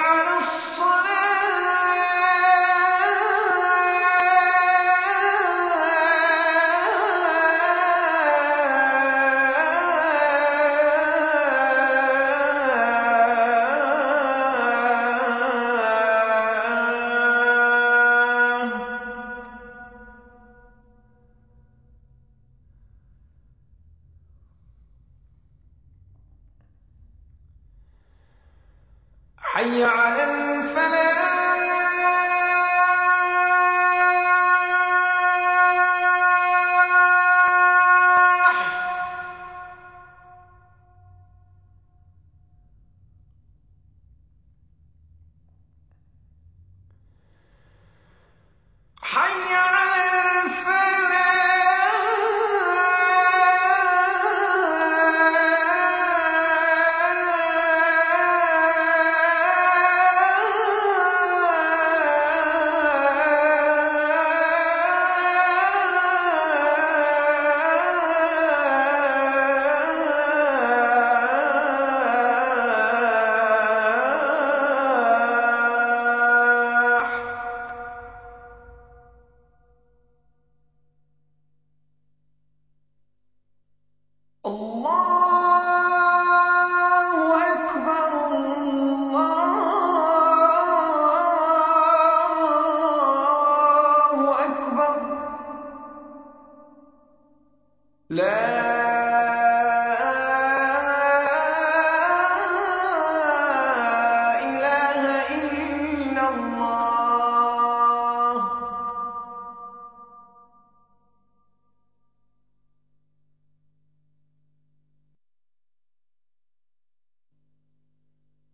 على الصلاة حي على الفلاح. لا